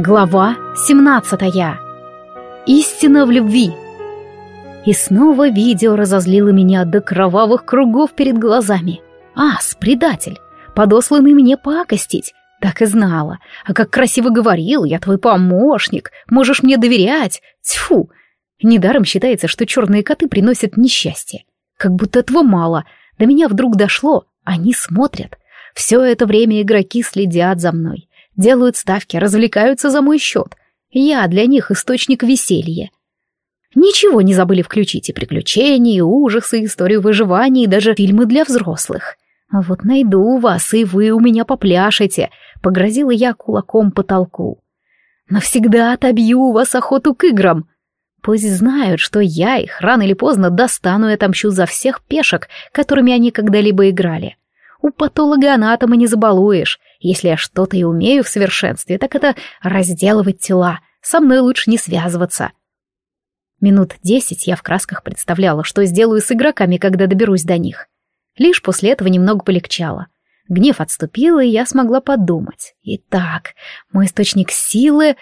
Глава 17. Истина в любви. И снова видео разозлило меня до кровавых кругов перед глазами. Ас, предатель, подосланный мне пакостить. Так и знала. А как красиво говорил, я твой помощник, можешь мне доверять. Тьфу! Недаром считается, что черные коты приносят несчастье. Как будто этого мало. До меня вдруг дошло. Они смотрят. Все это время игроки следят за мной делают ставки, развлекаются за мой счет. Я для них источник веселья. Ничего не забыли включить и приключения, и ужасы, и историю выживания, и даже фильмы для взрослых. Вот найду вас, и вы у меня попляшете, погрозила я кулаком потолку. Навсегда отобью у вас охоту к играм. Пусть знают, что я их рано или поздно достану и отомщу за всех пешек, которыми они когда-либо играли. У патолога-анатома не забалуешь. Если я что-то и умею в совершенстве, так это разделывать тела. Со мной лучше не связываться. Минут десять я в красках представляла, что сделаю с игроками, когда доберусь до них. Лишь после этого немного полегчало. Гнев отступил, и я смогла подумать. Итак, мой источник силы...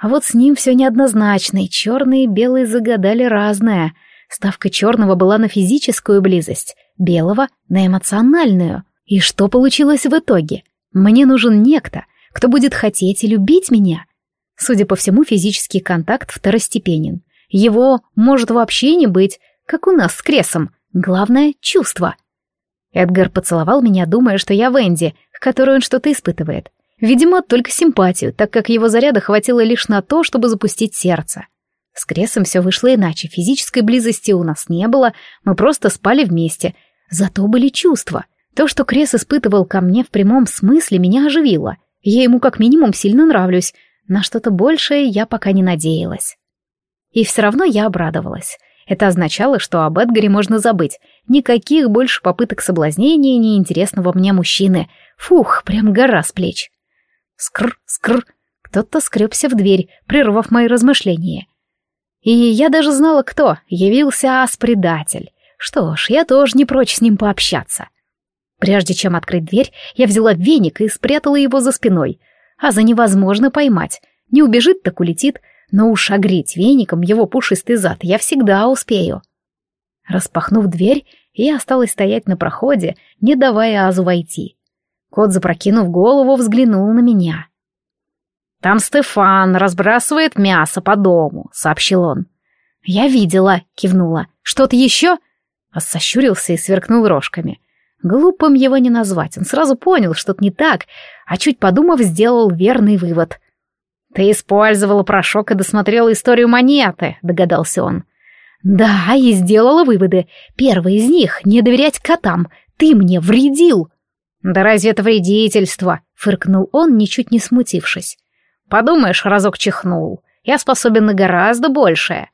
А вот с ним все неоднозначно, и черные и белые загадали разное. Ставка черного была на физическую близость, белого — на эмоциональную. И что получилось в итоге? Мне нужен некто, кто будет хотеть и любить меня. Судя по всему, физический контакт второстепенен. Его может вообще не быть, как у нас с Кресом. Главное — чувство. Эдгар поцеловал меня, думая, что я Венди, к которой он что-то испытывает. Видимо, только симпатию, так как его заряда хватило лишь на то, чтобы запустить сердце. С Кресом все вышло иначе, физической близости у нас не было, мы просто спали вместе. Зато были чувства — то, что Крес испытывал ко мне в прямом смысле, меня оживило. Я ему как минимум сильно нравлюсь. На что-то большее я пока не надеялась. И все равно я обрадовалась. Это означало, что об Эдгаре можно забыть. Никаких больше попыток соблазнения неинтересного мне мужчины. Фух, прям гора с плеч. Скр, скр. Кто-то скребся в дверь, прервав мои размышления. И я даже знала, кто. Явился ас-предатель. Что ж, я тоже не прочь с ним пообщаться. Прежде чем открыть дверь, я взяла веник и спрятала его за спиной. А за невозможно поймать. Не убежит, так улетит, но уж огреть веником его пушистый зад я всегда успею. Распахнув дверь, я осталась стоять на проходе, не давая Азу войти. Кот, запрокинув голову, взглянул на меня. «Там Стефан разбрасывает мясо по дому», — сообщил он. «Я видела», — кивнула. «Что-то еще?» А сощурился и сверкнул рожками. Глупым его не назвать, он сразу понял, что-то не так, а чуть подумав, сделал верный вывод. «Ты использовала порошок и досмотрела историю монеты», — догадался он. «Да, и сделала выводы. Первый из них — не доверять котам. Ты мне вредил». «Да разве это вредительство?» — фыркнул он, ничуть не смутившись. «Подумаешь, разок чихнул. Я способен на гораздо большее».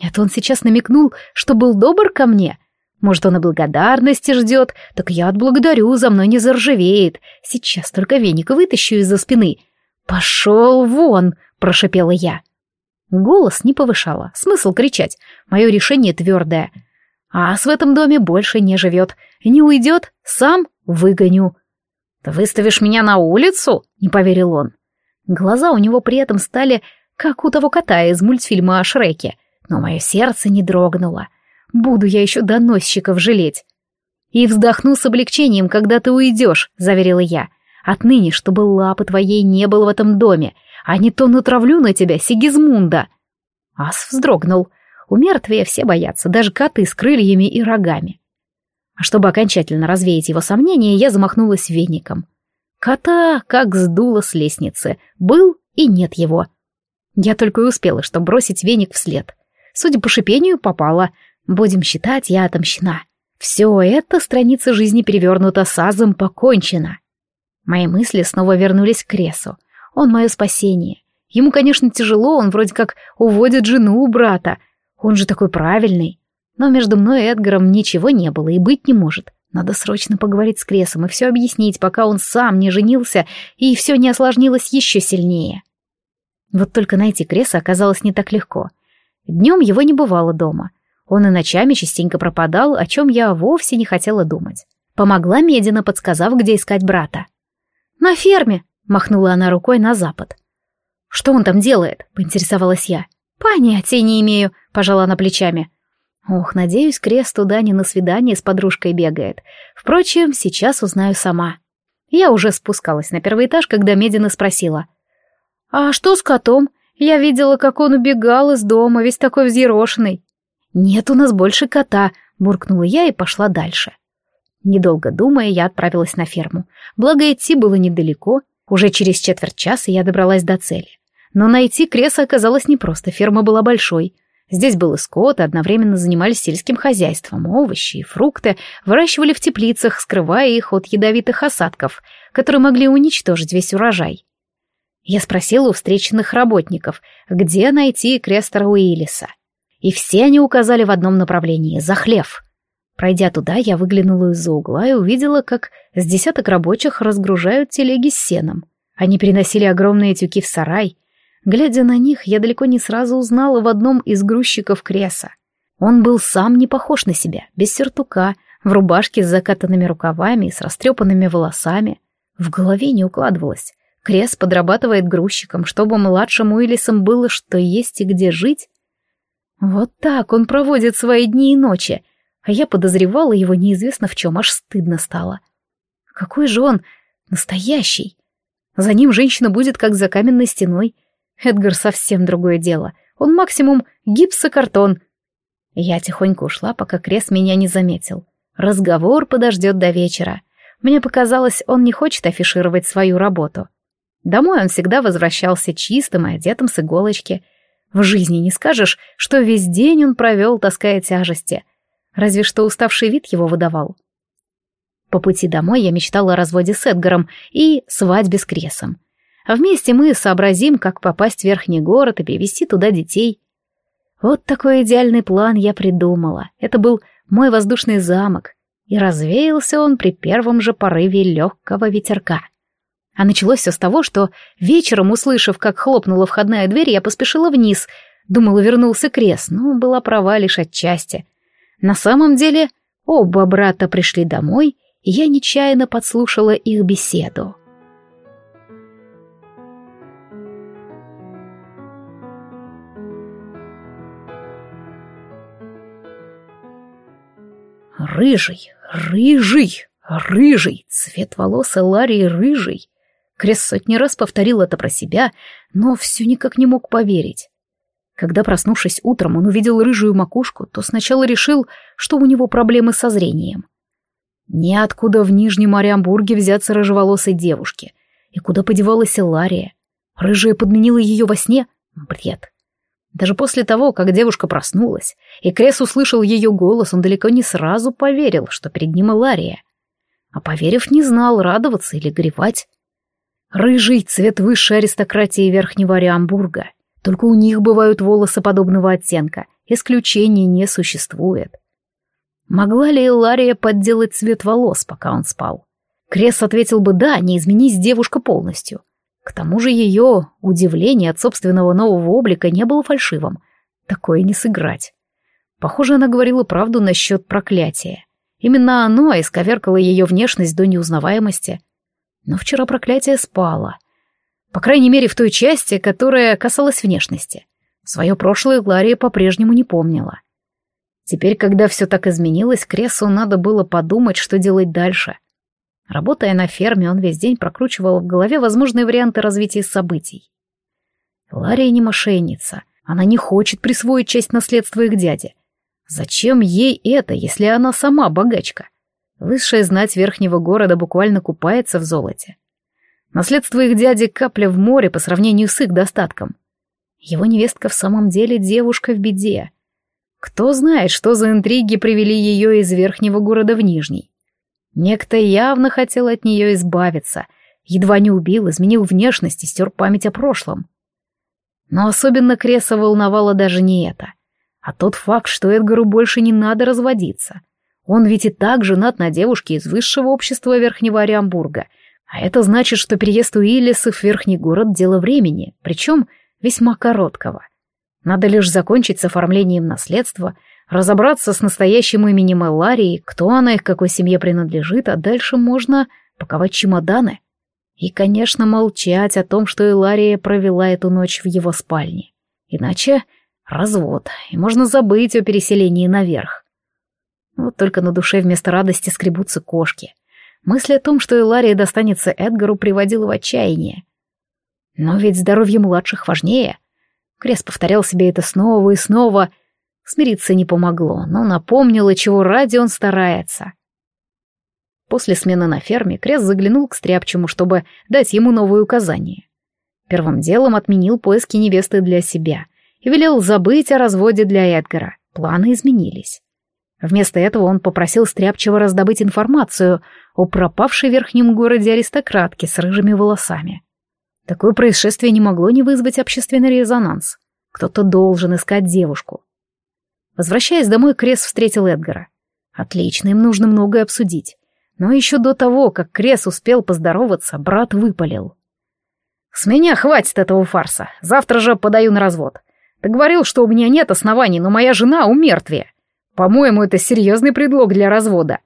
Это он сейчас намекнул, что был добр ко мне — может, он и благодарности ждет, так я отблагодарю, за мной не заржавеет. Сейчас только веник вытащу из-за спины. «Пошел вон!» — прошипела я. Голос не повышала, смысл кричать. Мое решение твердое. Ас в этом доме больше не живет. Не уйдет, сам выгоню. «Ты выставишь меня на улицу?» — не поверил он. Глаза у него при этом стали, как у того кота из мультфильма о Шреке. Но мое сердце не дрогнуло. Буду я еще доносчиков жалеть. И вздохну с облегчением, когда ты уйдешь, заверила я. Отныне, чтобы лапы твоей не было в этом доме, а не то натравлю на тебя Сигизмунда. Ас вздрогнул. У мертвия все боятся, даже коты с крыльями и рогами. А чтобы окончательно развеять его сомнения, я замахнулась веником. Кота как сдуло с лестницы. Был и нет его. Я только и успела, что бросить веник вслед. Судя по шипению, попала. Будем считать, я отомщена. Все это страница жизни перевернута сазом покончено. Мои мысли снова вернулись к Кресу. Он мое спасение. Ему, конечно, тяжело, он вроде как уводит жену у брата. Он же такой правильный. Но между мной и Эдгаром ничего не было и быть не может. Надо срочно поговорить с Кресом и все объяснить, пока он сам не женился и все не осложнилось еще сильнее. Вот только найти Креса оказалось не так легко. Днем его не бывало дома — он и ночами частенько пропадал, о чем я вовсе не хотела думать. Помогла Медина, подсказав, где искать брата. «На ферме», — махнула она рукой на запад. «Что он там делает?» — поинтересовалась я. «Понятия не имею», — пожала она плечами. Ох, надеюсь, Крест туда не на свидание с подружкой бегает. Впрочем, сейчас узнаю сама. Я уже спускалась на первый этаж, когда Медина спросила. «А что с котом? Я видела, как он убегал из дома, весь такой взъерошенный». «Нет у нас больше кота», — буркнула я и пошла дальше. Недолго думая, я отправилась на ферму. Благо, идти было недалеко. Уже через четверть часа я добралась до цели. Но найти Креса оказалось непросто, ферма была большой. Здесь был и скот, одновременно занимались сельским хозяйством, овощи и фрукты выращивали в теплицах, скрывая их от ядовитых осадков, которые могли уничтожить весь урожай. Я спросила у встреченных работников, где найти Крестера Уиллиса. И все они указали в одном направлении — за хлев. Пройдя туда, я выглянула из-за угла и увидела, как с десяток рабочих разгружают телеги с сеном. Они переносили огромные тюки в сарай. Глядя на них, я далеко не сразу узнала в одном из грузчиков Креса. Он был сам не похож на себя, без сюртука, в рубашке с закатанными рукавами и с растрепанными волосами. В голове не укладывалось. Крес подрабатывает грузчиком, чтобы младшим Уиллисам было что есть и где жить. Вот так он проводит свои дни и ночи — а я подозревала его неизвестно в чем, аж стыдно стало. Какой же он настоящий! За ним женщина будет как за каменной стеной. Эдгар совсем другое дело. Он максимум гипсокартон. Я тихонько ушла, пока Крес меня не заметил. Разговор подождет до вечера. Мне показалось, он не хочет афишировать свою работу. Домой он всегда возвращался чистым и одетым с иголочки. В жизни не скажешь, что весь день он провел, таская тяжести — разве что уставший вид его выдавал. По пути домой я мечтала о разводе с Эдгаром и свадьбе с Кресом. А вместе мы сообразим, как попасть в верхний город и перевести туда детей. Вот такой идеальный план я придумала. Это был мой воздушный замок, и развеялся он при первом же порыве легкого ветерка. А началось все с того, что вечером, услышав, как хлопнула входная дверь, я поспешила вниз. Думала, вернулся Крес, но была права лишь отчасти. На самом деле, оба брата пришли домой, и я нечаянно подслушала их беседу. Рыжий, рыжий, рыжий, цвет волос Ларии рыжий. Крес сотни раз повторил это про себя, но все никак не мог поверить. Когда, проснувшись утром, он увидел рыжую макушку, то сначала решил, что у него проблемы со зрением. Ниоткуда в Нижнем Ориамбурге взяться рыжеволосой девушке. И куда подевалась Лария? Рыжая подменила ее во сне? Бред. Даже после того, как девушка проснулась, и Крес услышал ее голос, он далеко не сразу поверил, что перед ним Лария. А поверив, не знал, радоваться или горевать. Рыжий — цвет высшей аристократии Верхнего Ориамбурга — только у них бывают волосы подобного оттенка, исключений не существует. Могла ли Лария подделать цвет волос, пока он спал? Крес ответил бы «да», не изменись девушка полностью. К тому же ее удивление от собственного нового облика не было фальшивым. Такое не сыграть. Похоже, она говорила правду насчет проклятия. Именно оно исковеркало ее внешность до неузнаваемости. Но вчера проклятие спало, по крайней мере, в той части, которая касалась внешности. Свое прошлое Глария по-прежнему не помнила. Теперь, когда все так изменилось, Кресу надо было подумать, что делать дальше. Работая на ферме, он весь день прокручивал в голове возможные варианты развития событий. Лария не мошенница. Она не хочет присвоить часть наследства их дяди. Зачем ей это, если она сама богачка? Высшая знать верхнего города буквально купается в золоте. Наследство их дяди капля в море по сравнению с их достатком. Его невестка в самом деле девушка в беде. Кто знает, что за интриги привели ее из верхнего города в Нижний. Некто явно хотел от нее избавиться, едва не убил, изменил внешность и стер память о прошлом. Но особенно Креса волновало даже не это, а тот факт, что Эдгару больше не надо разводиться. Он ведь и так женат на девушке из высшего общества Верхнего Ориамбурга — а это значит, что переезд Уиллиса в верхний город — дело времени, причем весьма короткого. Надо лишь закончить с оформлением наследства, разобраться с настоящим именем Элларии, кто она и к какой семье принадлежит, а дальше можно паковать чемоданы. И, конечно, молчать о том, что Илария провела эту ночь в его спальне. Иначе развод, и можно забыть о переселении наверх. Вот только на душе вместо радости скребутся кошки. Мысль о том, что Илария достанется Эдгару, приводила в отчаяние. Но ведь здоровье младших важнее. Крес повторял себе это снова и снова. Смириться не помогло, но напомнило, чего ради он старается. После смены на ферме Крес заглянул к Стряпчему, чтобы дать ему новые указания. Первым делом отменил поиски невесты для себя и велел забыть о разводе для Эдгара. Планы изменились. Вместо этого он попросил Стряпчего раздобыть информацию о пропавшей в верхнем городе аристократке с рыжими волосами. Такое происшествие не могло не вызвать общественный резонанс. Кто-то должен искать девушку. Возвращаясь домой, Крес встретил Эдгара. Отлично, им нужно многое обсудить. Но еще до того, как Крес успел поздороваться, брат выпалил. «С меня хватит этого фарса. Завтра же подаю на развод. Ты говорил, что у меня нет оснований, но моя жена у мертвия. По-моему, это серьезный предлог для развода».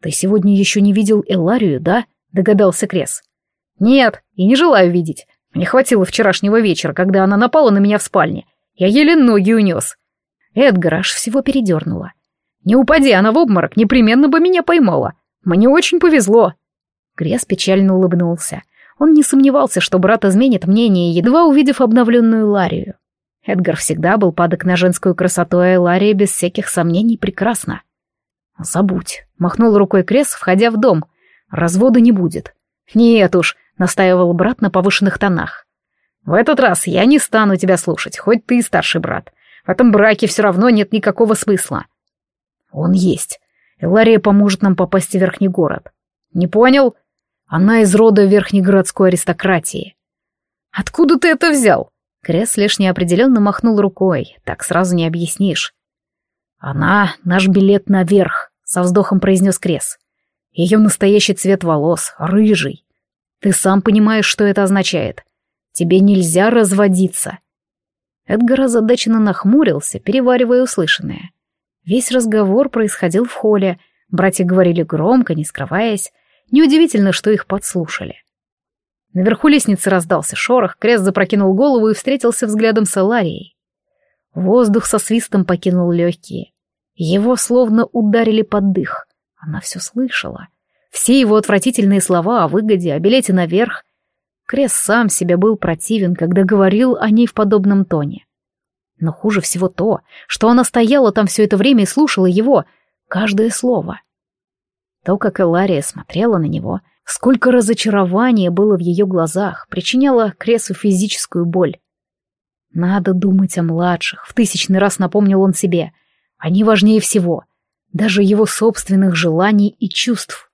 «Ты сегодня еще не видел Эларию, да?» — догадался Крес. «Нет, и не желаю видеть. Мне хватило вчерашнего вечера, когда она напала на меня в спальне. Я еле ноги унес». Эдгар аж всего передернула. Не упади она в обморок, непременно бы меня поймала. Мне очень повезло. Крес печально улыбнулся. Он не сомневался, что брат изменит мнение, едва увидев обновленную Ларию. Эдгар всегда был падок на женскую красоту, а Лария без всяких сомнений прекрасна. «Забудь», — махнул рукой Крес, входя в дом. «Развода не будет». «Нет уж», — настаивал брат на повышенных тонах. «В этот раз я не стану тебя слушать, хоть ты и старший брат. В этом браке все равно нет никакого смысла. Он есть. Элария поможет нам попасть в Верхний город. Не понял? Она из рода верхнегородской аристократии. Откуда ты это взял? Крес лишь неопределенно махнул рукой. Так сразу не объяснишь. Она наш билет наверх, со вздохом произнес Крес. Ее настоящий цвет волос — рыжий. Ты сам понимаешь, что это означает. Тебе нельзя разводиться. Эдгар озадаченно нахмурился, переваривая услышанное. Весь разговор происходил в холле, братья говорили громко, не скрываясь. Неудивительно, что их подслушали. Наверху лестницы раздался шорох, Крест запрокинул голову и встретился взглядом с Эларией. Воздух со свистом покинул легкие. Его словно ударили под дых. Она все слышала. Все его отвратительные слова о выгоде, о билете наверх. Крест сам себе был противен, когда говорил о ней в подобном тоне. Но хуже всего то, что она стояла там все это время и слушала его, каждое слово. То, как Элария смотрела на него, сколько разочарования было в ее глазах, причиняло Кресу физическую боль. Надо думать о младших, в тысячный раз напомнил он себе. Они важнее всего, даже его собственных желаний и чувств.